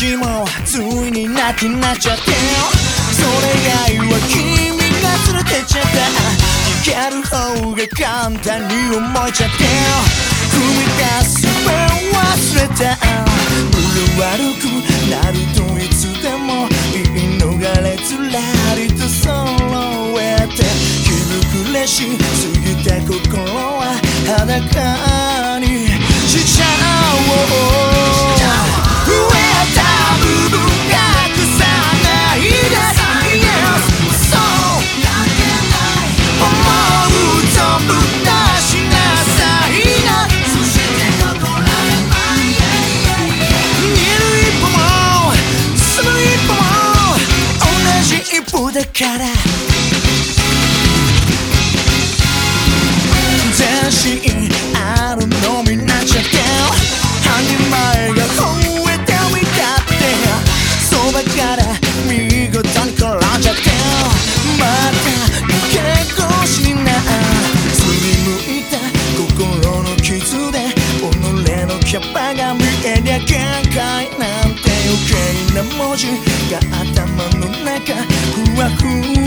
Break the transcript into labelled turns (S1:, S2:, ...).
S1: ついになくなっちゃってそれ以外は君が連れてっちゃった。逃げる方が簡単に思えちゃって踏み出す目忘れた。無理悪くなるといつでも言い逃れずらりと揃えて気膨れしすぎた心は裸。から全身あるのみなっちゃって半人前が増えてみたってそばから見事に転んじゃってまた抜け越しなすりむいた心の傷で己のキャパが見えりゃ限界なんて余計な文字が頭の中 Ooh.